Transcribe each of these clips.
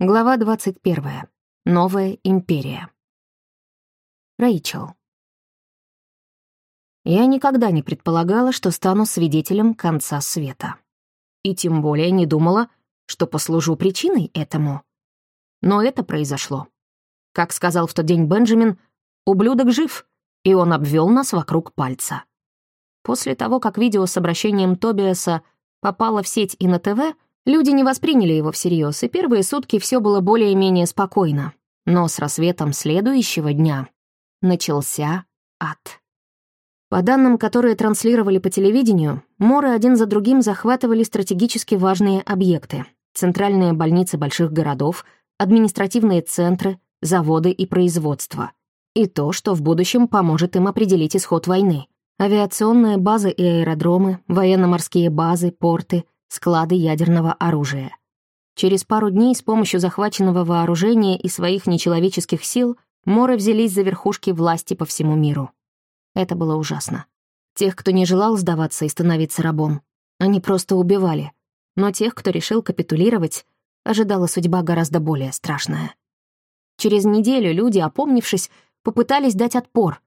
Глава 21. Новая империя. Рэйчел. Я никогда не предполагала, что стану свидетелем конца света. И тем более не думала, что послужу причиной этому. Но это произошло. Как сказал в тот день Бенджамин, ублюдок жив, и он обвел нас вокруг пальца. После того, как видео с обращением Тобиаса попало в сеть и на ТВ, Люди не восприняли его всерьез, и первые сутки все было более-менее спокойно. Но с рассветом следующего дня начался ад. По данным, которые транслировали по телевидению, моры один за другим захватывали стратегически важные объекты. Центральные больницы больших городов, административные центры, заводы и производства. И то, что в будущем поможет им определить исход войны. Авиационные базы и аэродромы, военно-морские базы, порты — склады ядерного оружия. Через пару дней с помощью захваченного вооружения и своих нечеловеческих сил Моры взялись за верхушки власти по всему миру. Это было ужасно. Тех, кто не желал сдаваться и становиться рабом, они просто убивали. Но тех, кто решил капитулировать, ожидала судьба гораздо более страшная. Через неделю люди, опомнившись, попытались дать отпор,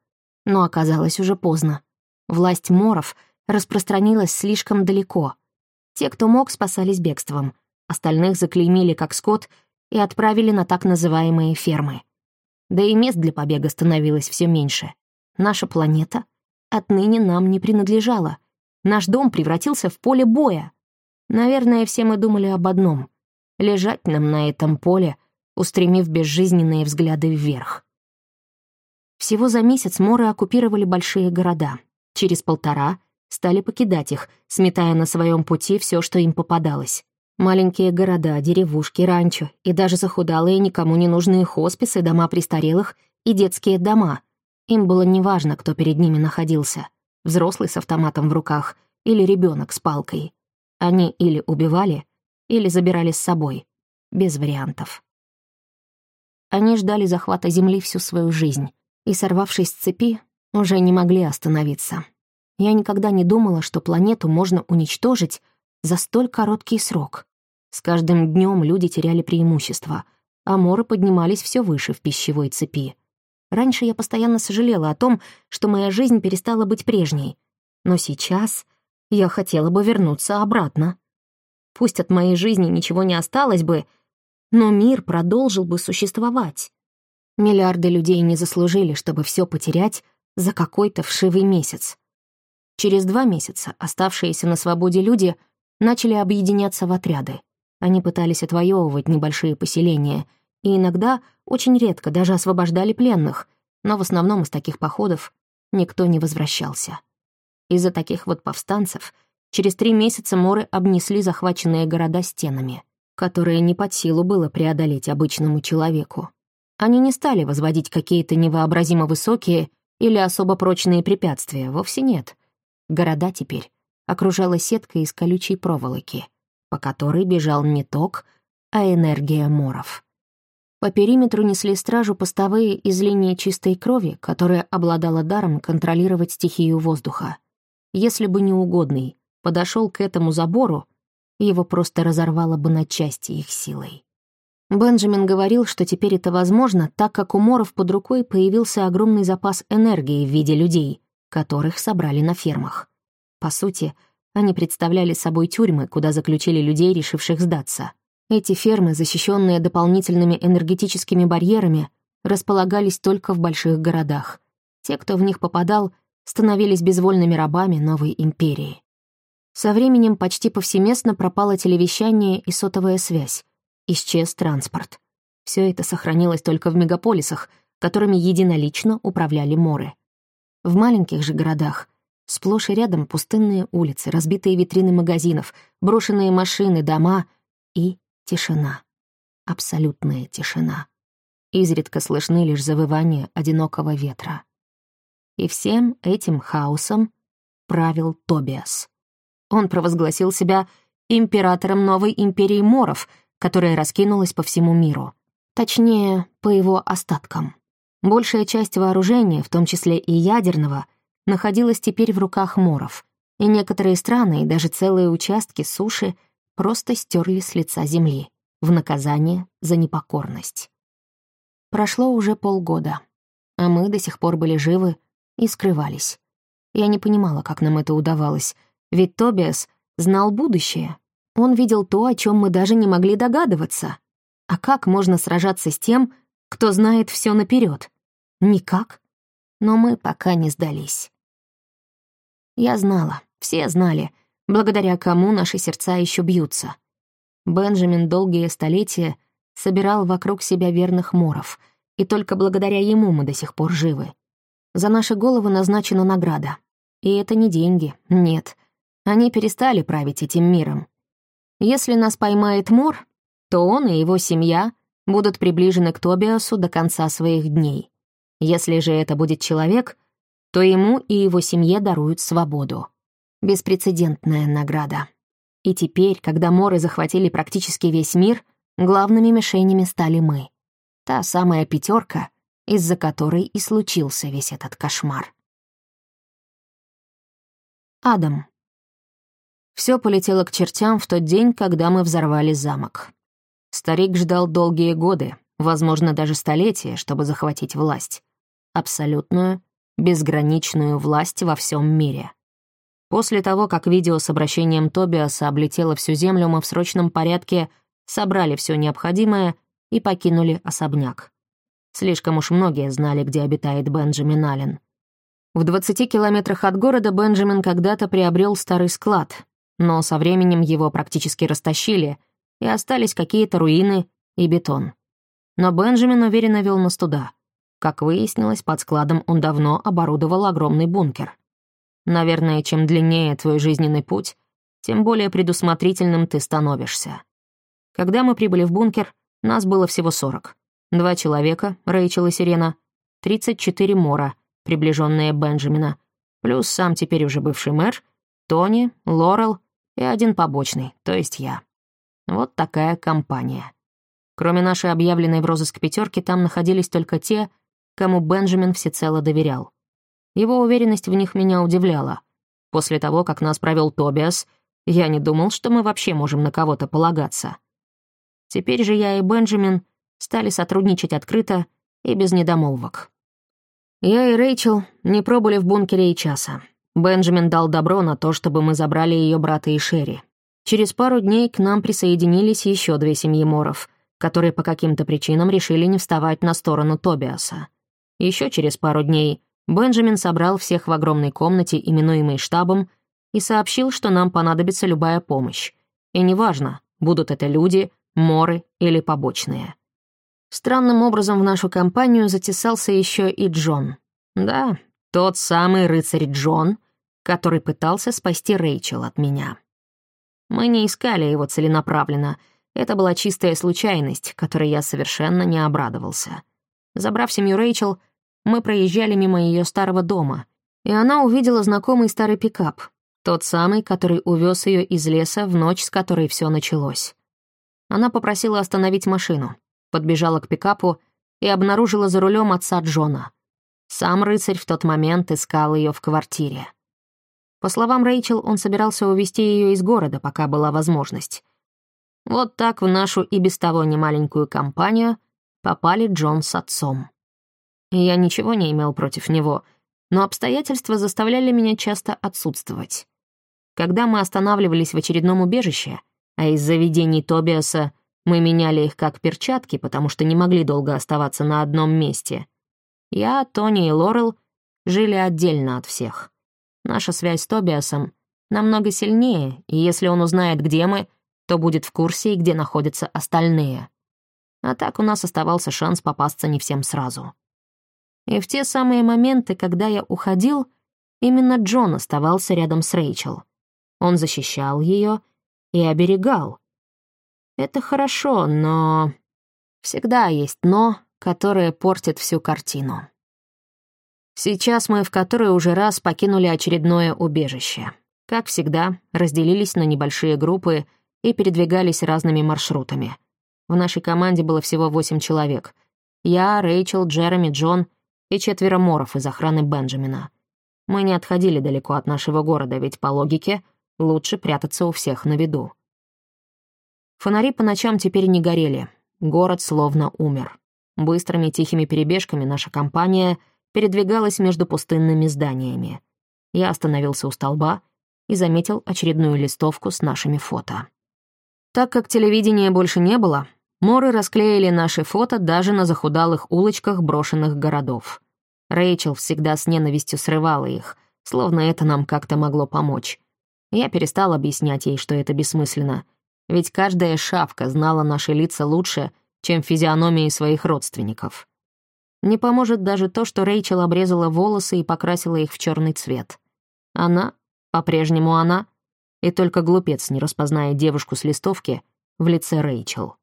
но оказалось уже поздно. Власть моров распространилась слишком далеко — те, кто мог, спасались бегством. Остальных заклеймили как скот и отправили на так называемые фермы. Да и мест для побега становилось все меньше. Наша планета отныне нам не принадлежала. Наш дом превратился в поле боя. Наверное, все мы думали об одном — лежать нам на этом поле, устремив безжизненные взгляды вверх. Всего за месяц моры оккупировали большие города. Через полтора стали покидать их, сметая на своем пути все, что им попадалось. Маленькие города, деревушки, ранчо и даже захудалые никому не нужные хосписы, дома престарелых и детские дома. Им было неважно, кто перед ними находился. Взрослый с автоматом в руках или ребенок с палкой. Они или убивали, или забирали с собой. Без вариантов. Они ждали захвата земли всю свою жизнь и, сорвавшись с цепи, уже не могли остановиться. Я никогда не думала, что планету можно уничтожить за столь короткий срок. С каждым днем люди теряли преимущество, а моры поднимались все выше в пищевой цепи. Раньше я постоянно сожалела о том, что моя жизнь перестала быть прежней. Но сейчас я хотела бы вернуться обратно. Пусть от моей жизни ничего не осталось бы, но мир продолжил бы существовать. Миллиарды людей не заслужили, чтобы все потерять за какой-то вшивый месяц. Через два месяца оставшиеся на свободе люди начали объединяться в отряды. Они пытались отвоевывать небольшие поселения и иногда, очень редко, даже освобождали пленных, но в основном из таких походов никто не возвращался. Из-за таких вот повстанцев через три месяца моры обнесли захваченные города стенами, которые не под силу было преодолеть обычному человеку. Они не стали возводить какие-то невообразимо высокие или особо прочные препятствия, вовсе нет — Города теперь окружала сетка из колючей проволоки, по которой бежал не ток, а энергия моров. По периметру несли стражу постовые из линии чистой крови, которая обладала даром контролировать стихию воздуха. Если бы неугодный подошел к этому забору, его просто разорвало бы на части их силой. Бенджамин говорил, что теперь это возможно, так как у моров под рукой появился огромный запас энергии в виде людей, которых собрали на фермах. По сути, они представляли собой тюрьмы, куда заключили людей, решивших сдаться. Эти фермы, защищенные дополнительными энергетическими барьерами, располагались только в больших городах. Те, кто в них попадал, становились безвольными рабами новой империи. Со временем почти повсеместно пропало телевещание и сотовая связь. Исчез транспорт. Все это сохранилось только в мегаполисах, которыми единолично управляли моры. В маленьких же городах сплошь и рядом пустынные улицы, разбитые витрины магазинов, брошенные машины, дома и тишина. Абсолютная тишина. Изредка слышны лишь завывания одинокого ветра. И всем этим хаосом правил Тобиас. Он провозгласил себя императором новой империи Моров, которая раскинулась по всему миру. Точнее, по его остаткам. Большая часть вооружения, в том числе и ядерного, находилась теперь в руках моров, и некоторые страны и даже целые участки суши просто стерли с лица земли. в наказание за непокорность. Прошло уже полгода, а мы до сих пор были живы и скрывались. Я не понимала, как нам это удавалось, ведь Тобиас знал будущее. Он видел то, о чем мы даже не могли догадываться. А как можно сражаться с тем, кто знает все наперед? Никак. Но мы пока не сдались. Я знала, все знали, благодаря кому наши сердца еще бьются. Бенджамин долгие столетия собирал вокруг себя верных моров, и только благодаря ему мы до сих пор живы. За наши головы назначена награда. И это не деньги, нет. Они перестали править этим миром. Если нас поймает Мор, то он и его семья будут приближены к Тобиасу до конца своих дней. Если же это будет человек, то ему и его семье даруют свободу. Беспрецедентная награда. И теперь, когда Моры захватили практически весь мир, главными мишенями стали мы. Та самая пятерка, из-за которой и случился весь этот кошмар. Адам. Все полетело к чертям в тот день, когда мы взорвали замок. Старик ждал долгие годы, возможно, даже столетия, чтобы захватить власть. Абсолютную, безграничную власть во всем мире. После того, как видео с обращением Тобиаса облетело всю землю, мы в срочном порядке собрали все необходимое и покинули особняк. Слишком уж многие знали, где обитает Бенджамин Аллен. В 20 километрах от города Бенджамин когда-то приобрел старый склад, но со временем его практически растащили, и остались какие-то руины и бетон. Но Бенджамин уверенно вел нас туда. Как выяснилось, под складом он давно оборудовал огромный бункер. Наверное, чем длиннее твой жизненный путь, тем более предусмотрительным ты становишься. Когда мы прибыли в бункер, нас было всего сорок. Два человека, Рэйчел и Сирена, 34 мора, приближенные Бенджамина, плюс сам теперь уже бывший мэр, Тони, Лорел и один побочный, то есть я. Вот такая компания. Кроме нашей объявленной в розыск пятерки, там находились только те, кому Бенджамин всецело доверял. Его уверенность в них меня удивляла. После того, как нас провел Тобиас, я не думал, что мы вообще можем на кого-то полагаться. Теперь же я и Бенджамин стали сотрудничать открыто и без недомолвок. Я и Рэйчел не пробыли в бункере и часа. Бенджамин дал добро на то, чтобы мы забрали ее брата и Шерри. Через пару дней к нам присоединились еще две семьи Моров, которые по каким-то причинам решили не вставать на сторону Тобиаса. Еще через пару дней Бенджамин собрал всех в огромной комнате, именуемой штабом, и сообщил, что нам понадобится любая помощь. И неважно, будут это люди, моры или побочные. Странным образом в нашу компанию затесался еще и Джон. Да, тот самый рыцарь Джон, который пытался спасти Рэйчел от меня. Мы не искали его целенаправленно. Это была чистая случайность, которой я совершенно не обрадовался. Забрав семью Рэйчел, мы проезжали мимо ее старого дома, и она увидела знакомый старый пикап, тот самый, который увез ее из леса в ночь, с которой все началось. Она попросила остановить машину, подбежала к пикапу и обнаружила за рулем отца Джона. Сам рыцарь в тот момент искал ее в квартире. По словам Рэйчел, он собирался увезти ее из города, пока была возможность. Вот так в нашу и без того немаленькую компанию попали Джон с отцом я ничего не имел против него, но обстоятельства заставляли меня часто отсутствовать. Когда мы останавливались в очередном убежище, а из заведений Тобиаса мы меняли их как перчатки, потому что не могли долго оставаться на одном месте, я, Тони и Лорел жили отдельно от всех. Наша связь с Тобиасом намного сильнее, и если он узнает, где мы, то будет в курсе где находятся остальные. А так у нас оставался шанс попасться не всем сразу. И в те самые моменты, когда я уходил, именно Джон оставался рядом с Рэйчел. Он защищал ее и оберегал. Это хорошо, но... Всегда есть «но», которое портит всю картину. Сейчас мы в который уже раз покинули очередное убежище. Как всегда, разделились на небольшие группы и передвигались разными маршрутами. В нашей команде было всего восемь человек. Я, Рэйчел, Джереми, Джон и четверо моров из охраны Бенджамина. Мы не отходили далеко от нашего города, ведь, по логике, лучше прятаться у всех на виду. Фонари по ночам теперь не горели. Город словно умер. Быстрыми тихими перебежками наша компания передвигалась между пустынными зданиями. Я остановился у столба и заметил очередную листовку с нашими фото. Так как телевидения больше не было, Моры расклеили наши фото даже на захудалых улочках брошенных городов. Рэйчел всегда с ненавистью срывала их, словно это нам как-то могло помочь. Я перестал объяснять ей, что это бессмысленно, ведь каждая шавка знала наши лица лучше, чем физиономии своих родственников. Не поможет даже то, что Рэйчел обрезала волосы и покрасила их в черный цвет. Она, по-прежнему она, и только глупец не распознает девушку с листовки в лице Рэйчел.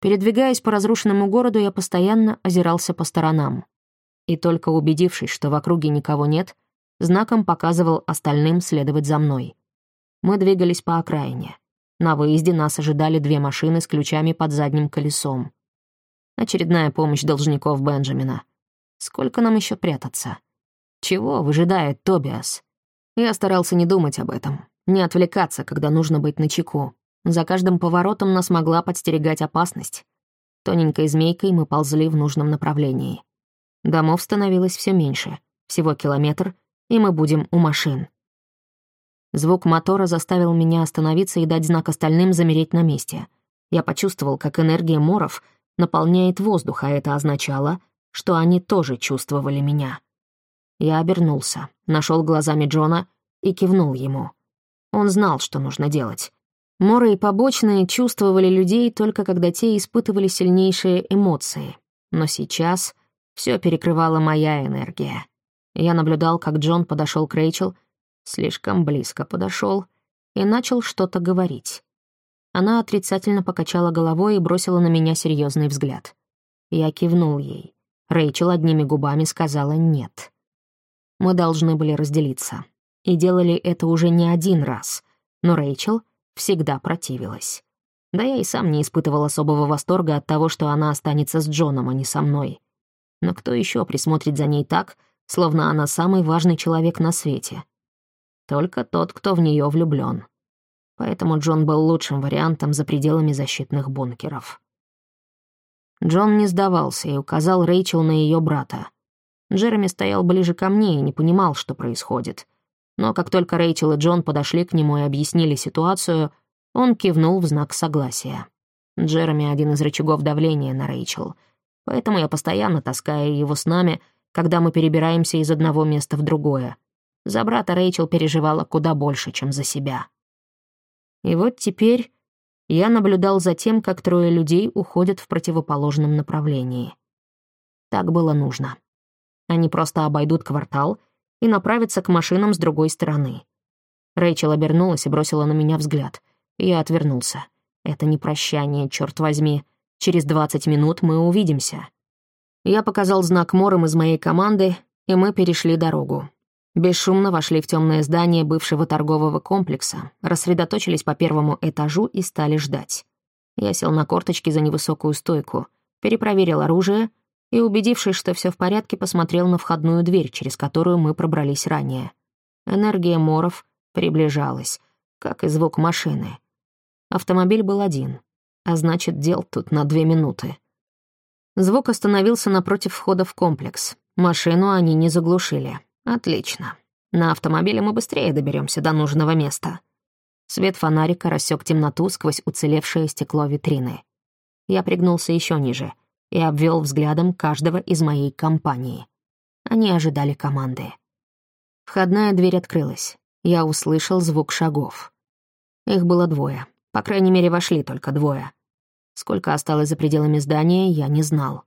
Передвигаясь по разрушенному городу, я постоянно озирался по сторонам. И только убедившись, что в округе никого нет, знаком показывал остальным следовать за мной. Мы двигались по окраине. На выезде нас ожидали две машины с ключами под задним колесом. Очередная помощь должников Бенджамина. Сколько нам еще прятаться? Чего выжидает Тобиас? Я старался не думать об этом, не отвлекаться, когда нужно быть начеку. За каждым поворотом нас могла подстерегать опасность. Тоненькой змейкой мы ползли в нужном направлении. Домов становилось все меньше, всего километр, и мы будем у машин. Звук мотора заставил меня остановиться и дать знак остальным замереть на месте. Я почувствовал, как энергия моров наполняет воздух, а это означало, что они тоже чувствовали меня. Я обернулся, нашел глазами Джона и кивнул ему. Он знал, что нужно делать. Моры и побочные чувствовали людей только когда те испытывали сильнейшие эмоции. Но сейчас все перекрывала моя энергия. Я наблюдал, как Джон подошел к Рэйчел, слишком близко подошел, и начал что-то говорить. Она отрицательно покачала головой и бросила на меня серьезный взгляд. Я кивнул ей. Рэйчел одними губами сказала «нет». Мы должны были разделиться. И делали это уже не один раз. Но Рэйчел всегда противилась. Да я и сам не испытывал особого восторга от того, что она останется с Джоном, а не со мной. Но кто еще присмотрит за ней так, словно она самый важный человек на свете? Только тот, кто в нее влюблен. Поэтому Джон был лучшим вариантом за пределами защитных бункеров. Джон не сдавался и указал Рэйчел на ее брата. Джереми стоял ближе ко мне и не понимал, что происходит — но как только Рэйчел и Джон подошли к нему и объяснили ситуацию, он кивнул в знак согласия. Джереми — один из рычагов давления на Рэйчел, поэтому я постоянно таскаю его с нами, когда мы перебираемся из одного места в другое. За брата Рэйчел переживала куда больше, чем за себя. И вот теперь я наблюдал за тем, как трое людей уходят в противоположном направлении. Так было нужно. Они просто обойдут квартал — и направиться к машинам с другой стороны. Рэйчел обернулась и бросила на меня взгляд. Я отвернулся. Это не прощание, черт возьми. Через двадцать минут мы увидимся. Я показал знак мором из моей команды, и мы перешли дорогу. Бесшумно вошли в темное здание бывшего торгового комплекса, рассредоточились по первому этажу и стали ждать. Я сел на корточки за невысокую стойку, перепроверил оружие и, убедившись, что все в порядке, посмотрел на входную дверь, через которую мы пробрались ранее. Энергия моров приближалась, как и звук машины. Автомобиль был один, а значит, дел тут на две минуты. Звук остановился напротив входа в комплекс. Машину они не заглушили. Отлично. На автомобиле мы быстрее доберемся до нужного места. Свет фонарика рассек темноту сквозь уцелевшее стекло витрины. Я пригнулся еще ниже — и обвел взглядом каждого из моей компании. Они ожидали команды. Входная дверь открылась. Я услышал звук шагов. Их было двое. По крайней мере, вошли только двое. Сколько осталось за пределами здания, я не знал.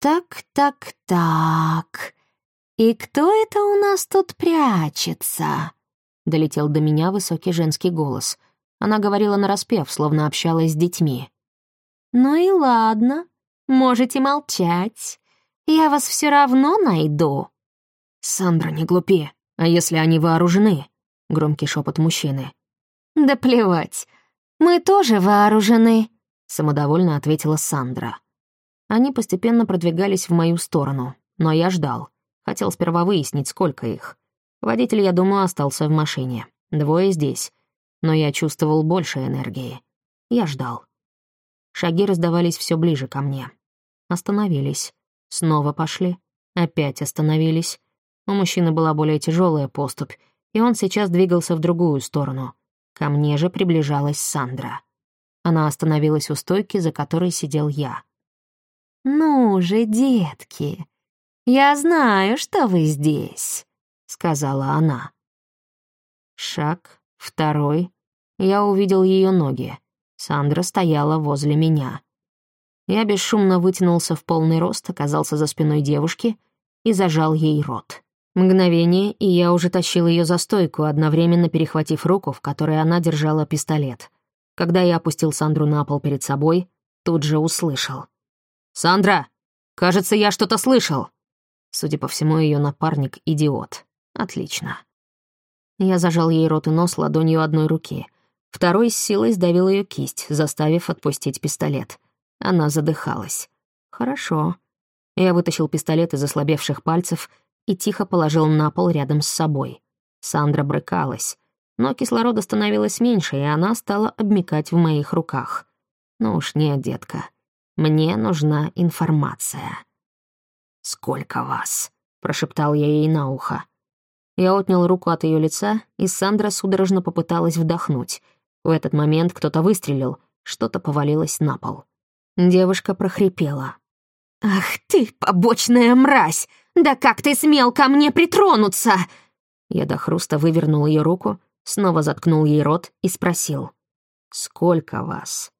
«Так, так, так. И кто это у нас тут прячется?» Долетел до меня высокий женский голос. Она говорила нараспев, словно общалась с детьми. «Ну и ладно. Можете молчать. Я вас все равно найду». «Сандра, не глупи. А если они вооружены?» — громкий шепот мужчины. «Да плевать. Мы тоже вооружены», — самодовольно ответила Сандра. Они постепенно продвигались в мою сторону, но я ждал. Хотел сперва выяснить, сколько их. Водитель, я думаю, остался в машине. Двое здесь. Но я чувствовал больше энергии. Я ждал. Шаги раздавались все ближе ко мне. Остановились. Снова пошли. Опять остановились. У мужчины была более тяжелая поступь, и он сейчас двигался в другую сторону. Ко мне же приближалась Сандра. Она остановилась у стойки, за которой сидел я. «Ну же, детки, я знаю, что вы здесь», — сказала она. Шаг, второй. Я увидел ее ноги. Сандра стояла возле меня. Я бесшумно вытянулся в полный рост, оказался за спиной девушки и зажал ей рот. Мгновение, и я уже тащил ее за стойку, одновременно перехватив руку, в которой она держала пистолет. Когда я опустил Сандру на пол перед собой, тут же услышал. «Сандра! Кажется, я что-то слышал!» Судя по всему, ее напарник — идиот. Отлично. Я зажал ей рот и нос ладонью одной руки. Второй с силой сдавил ее кисть, заставив отпустить пистолет. Она задыхалась. «Хорошо». Я вытащил пистолет из ослабевших пальцев — и тихо положил на пол рядом с собой. Сандра брыкалась, но кислорода становилось меньше, и она стала обмикать в моих руках. Ну уж нет, детка, мне нужна информация. «Сколько вас?» — прошептал я ей на ухо. Я отнял руку от ее лица, и Сандра судорожно попыталась вдохнуть. В этот момент кто-то выстрелил, что-то повалилось на пол. Девушка прохрипела. «Ах ты, побочная мразь! Да как ты смел ко мне притронуться?» Я до хруста вывернул ее руку, снова заткнул ей рот и спросил. «Сколько вас?»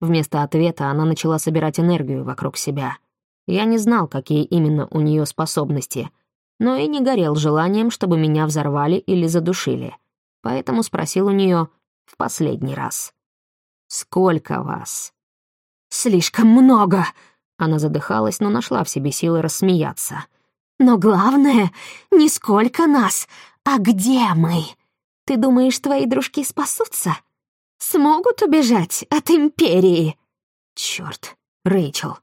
Вместо ответа она начала собирать энергию вокруг себя. Я не знал, какие именно у нее способности, но и не горел желанием, чтобы меня взорвали или задушили. Поэтому спросил у нее в последний раз. «Сколько вас?» «Слишком много!» Она задыхалась, но нашла в себе силы рассмеяться. «Но главное, не сколько нас, а где мы? Ты думаешь, твои дружки спасутся? Смогут убежать от Империи?» «Чёрт, Рэйчел!»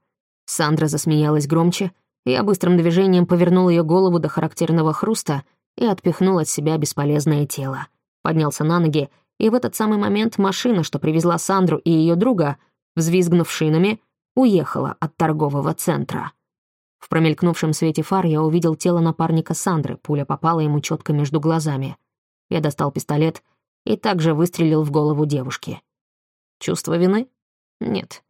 Сандра засмеялась громче, я быстрым движением повернул ее голову до характерного хруста и отпихнул от себя бесполезное тело. Поднялся на ноги, и в этот самый момент машина, что привезла Сандру и ее друга, взвизгнув шинами, уехала от торгового центра. В промелькнувшем свете фар я увидел тело напарника Сандры, пуля попала ему четко между глазами. Я достал пистолет и также выстрелил в голову девушки. Чувство вины? Нет.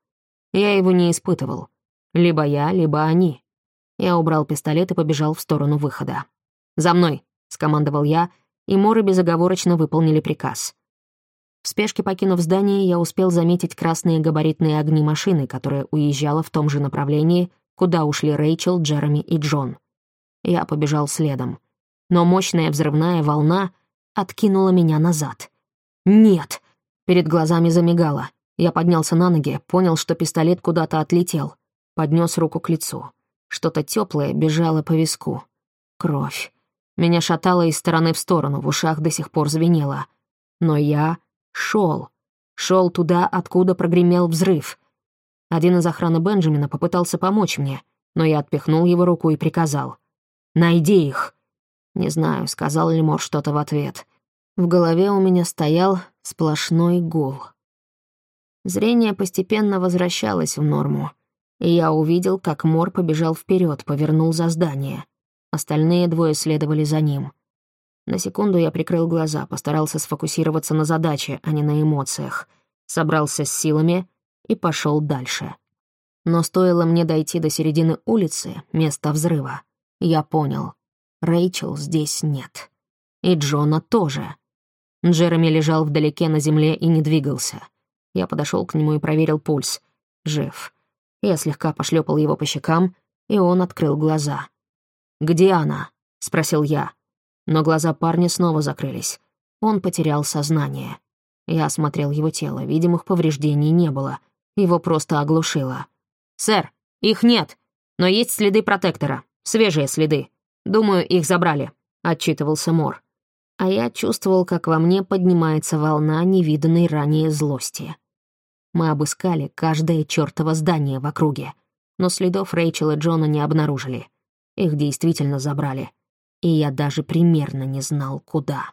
Я его не испытывал. Либо я, либо они. Я убрал пистолет и побежал в сторону выхода. «За мной!» — скомандовал я, и моры безоговорочно выполнили приказ. В спешке покинув здание, я успел заметить красные габаритные огни машины, которая уезжала в том же направлении, куда ушли Рэйчел, Джереми и Джон. Я побежал следом. Но мощная взрывная волна откинула меня назад. «Нет!» Перед глазами замигало. Я поднялся на ноги, понял, что пистолет куда-то отлетел. Поднес руку к лицу. Что-то теплое бежало по виску. Кровь. Меня шатало из стороны в сторону, в ушах до сих пор звенело. Но я Шел. Шел туда, откуда прогремел взрыв. Один из охраны Бенджамина попытался помочь мне, но я отпихнул его руку и приказал. «Найди их!» Не знаю, сказал ли Мор что-то в ответ. В голове у меня стоял сплошной гул. Зрение постепенно возвращалось в норму, я увидел, как Мор побежал вперед, повернул за здание. Остальные двое следовали за ним. На секунду я прикрыл глаза, постарался сфокусироваться на задаче, а не на эмоциях. Собрался с силами и пошел дальше. Но стоило мне дойти до середины улицы, места взрыва, я понял. Рэйчел здесь нет. И Джона тоже. Джереми лежал вдалеке на земле и не двигался. Я подошел к нему и проверил пульс. Жив. Я слегка пошлепал его по щекам, и он открыл глаза. «Где она?» — спросил я но глаза парня снова закрылись. Он потерял сознание. Я осмотрел его тело, видимых повреждений не было. Его просто оглушило. «Сэр, их нет, но есть следы протектора. Свежие следы. Думаю, их забрали», — отчитывался Мор. А я чувствовал, как во мне поднимается волна невиданной ранее злости. Мы обыскали каждое чёртово здание в округе, но следов Рэйчела и Джона не обнаружили. Их действительно забрали и я даже примерно не знал, куда.